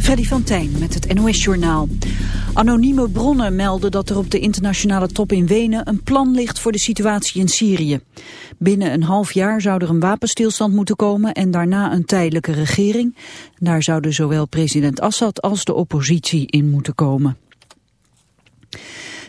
Freddy van Tijn met het NOS-journaal. Anonieme bronnen melden dat er op de internationale top in Wenen een plan ligt voor de situatie in Syrië. Binnen een half jaar zou er een wapenstilstand moeten komen en daarna een tijdelijke regering. Daar zouden zowel president Assad als de oppositie in moeten komen.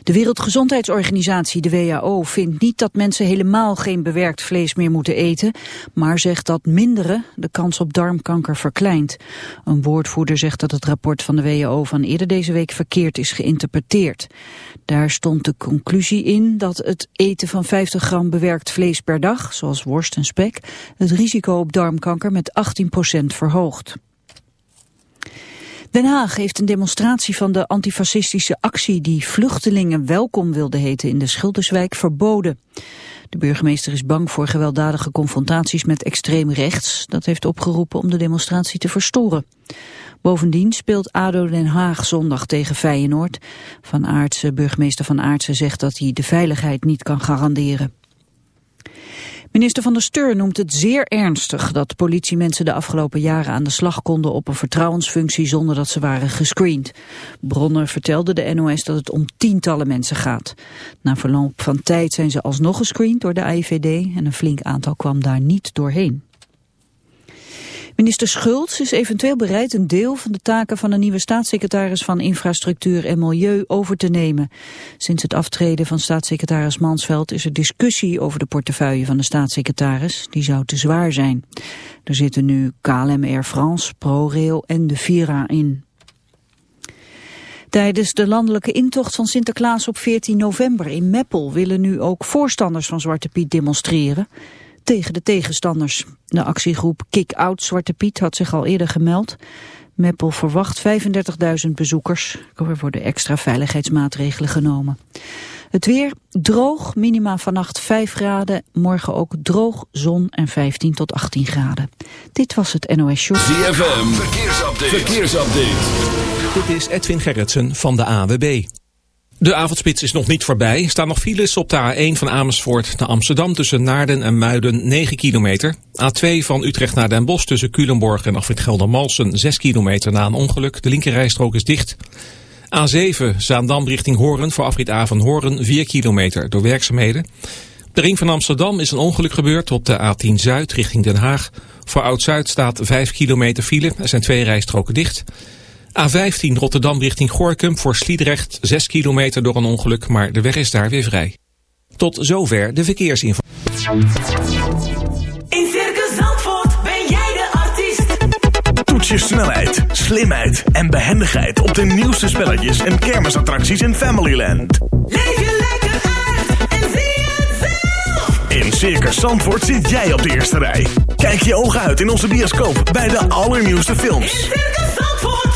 De Wereldgezondheidsorganisatie, de WHO, vindt niet dat mensen helemaal geen bewerkt vlees meer moeten eten, maar zegt dat minderen de kans op darmkanker verkleint. Een woordvoerder zegt dat het rapport van de WHO van eerder deze week verkeerd is geïnterpreteerd. Daar stond de conclusie in dat het eten van 50 gram bewerkt vlees per dag, zoals worst en spek, het risico op darmkanker met 18% verhoogt. Den Haag heeft een demonstratie van de antifascistische actie die vluchtelingen welkom wilde heten in de Schilderswijk verboden. De burgemeester is bang voor gewelddadige confrontaties met extreem rechts. Dat heeft opgeroepen om de demonstratie te verstoren. Bovendien speelt ADO Den Haag zondag tegen Feyenoord. Van Aartsen, burgemeester Van Aartsen zegt dat hij de veiligheid niet kan garanderen. Minister van der Steur noemt het zeer ernstig dat politiemensen de afgelopen jaren aan de slag konden op een vertrouwensfunctie zonder dat ze waren gescreend. Bronnen vertelden de NOS dat het om tientallen mensen gaat. Na verloop van tijd zijn ze alsnog gescreend door de AIVD en een flink aantal kwam daar niet doorheen. Minister Schultz is eventueel bereid een deel van de taken van een nieuwe staatssecretaris van Infrastructuur en Milieu over te nemen. Sinds het aftreden van staatssecretaris Mansveld is er discussie over de portefeuille van de staatssecretaris. Die zou te zwaar zijn. Er zitten nu KLM Air France, ProRail en de Vira in. Tijdens de landelijke intocht van Sinterklaas op 14 november in Meppel willen nu ook voorstanders van Zwarte Piet demonstreren tegen de tegenstanders. De actiegroep Kick Out Zwarte Piet had zich al eerder gemeld. Meppel verwacht 35.000 bezoekers. Er worden extra veiligheidsmaatregelen genomen. Het weer droog, minima vannacht 5 graden. Morgen ook droog, zon en 15 tot 18 graden. Dit was het NOS Show. ZFM, verkeersupdate. verkeersupdate. Dit is Edwin Gerritsen van de AWB. De avondspits is nog niet voorbij. Er staan nog files op de A1 van Amersfoort naar Amsterdam tussen Naarden en Muiden 9 kilometer. A2 van Utrecht naar Den Bosch tussen Culemborg en Afrit Geldermalsen 6 kilometer na een ongeluk. De linkerrijstrook is dicht. A7 Zaandam richting Horen voor Afrit A van Horen 4 kilometer door werkzaamheden. De ring van Amsterdam is een ongeluk gebeurd op de A10 Zuid richting Den Haag. Voor Oud-Zuid staat 5 kilometer file. Er zijn twee rijstroken dicht. A15 Rotterdam richting Gorkum voor Sliedrecht 6 kilometer door een ongeluk, maar de weg is daar weer vrij. Tot zover de verkeersinformatie. In Circus Zandvoort ben jij de artiest. Toets je snelheid, slimheid en behendigheid op de nieuwste spelletjes en kermisattracties in Familyland. Leef je lekker uit en zie het zelf. In Circus Zandvoort zit jij op de eerste rij. Kijk je ogen uit in onze bioscoop bij de allernieuwste films. In Circus Zandvoort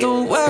the way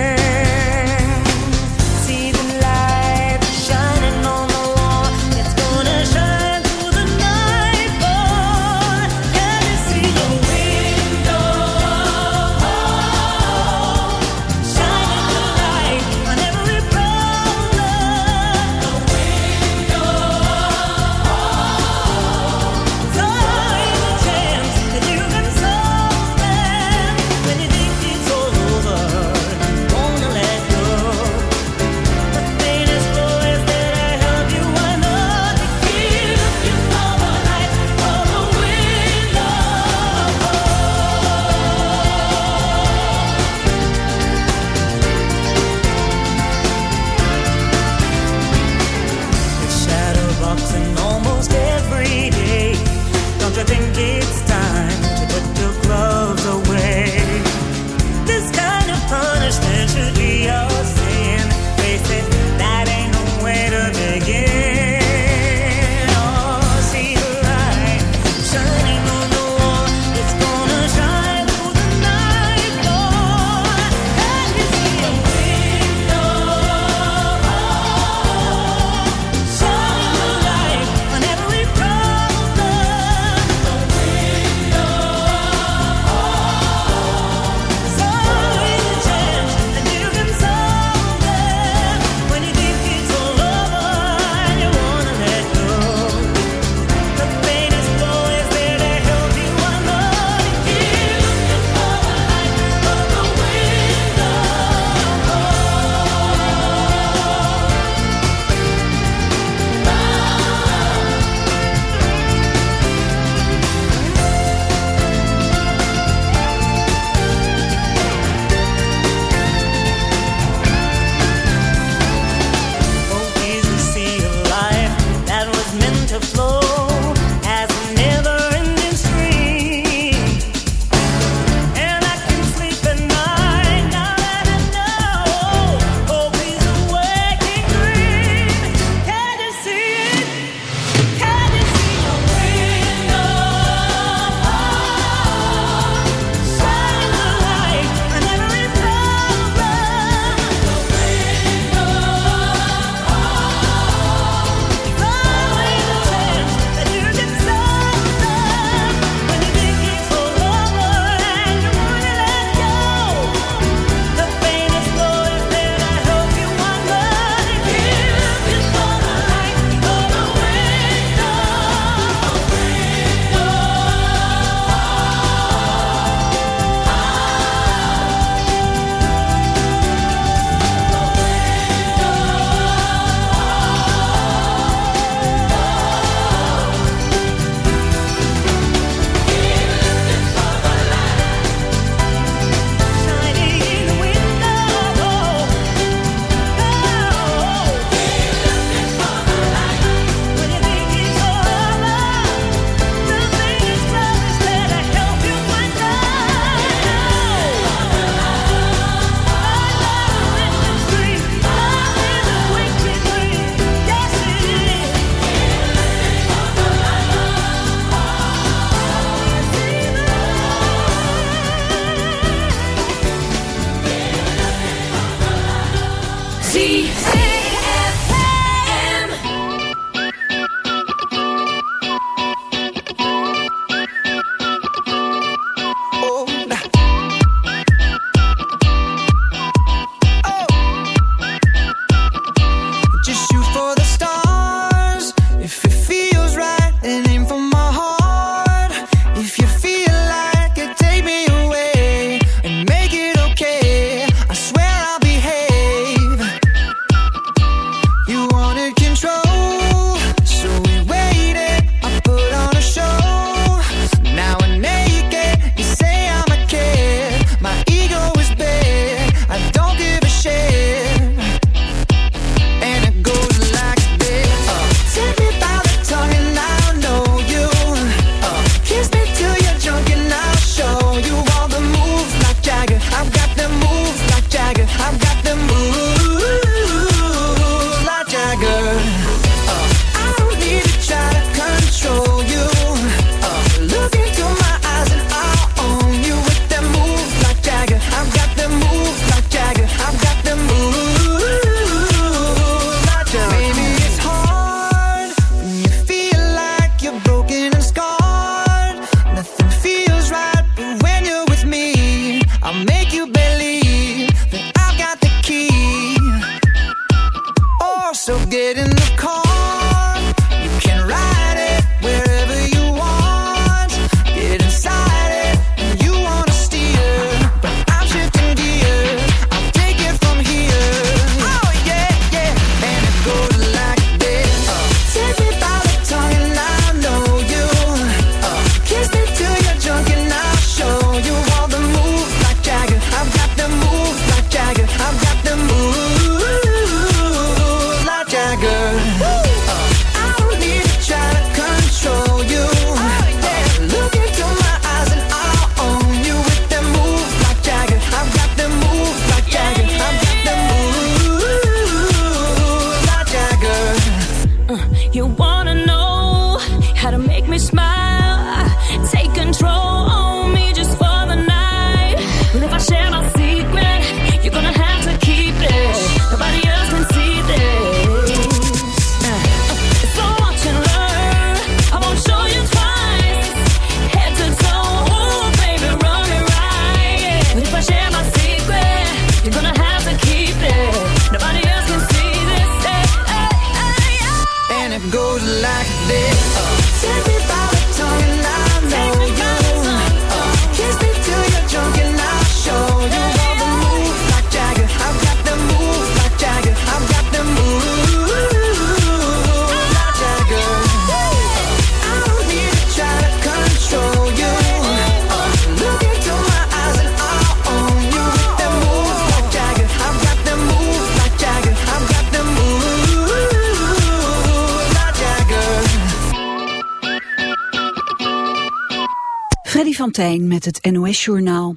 Van met het NOS-journaal.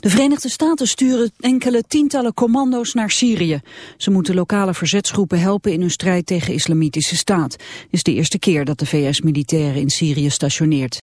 De Verenigde Staten sturen enkele tientallen commando's naar Syrië. Ze moeten lokale verzetsgroepen helpen in hun strijd tegen islamitische staat. Het is de eerste keer dat de VS militairen in Syrië stationeert.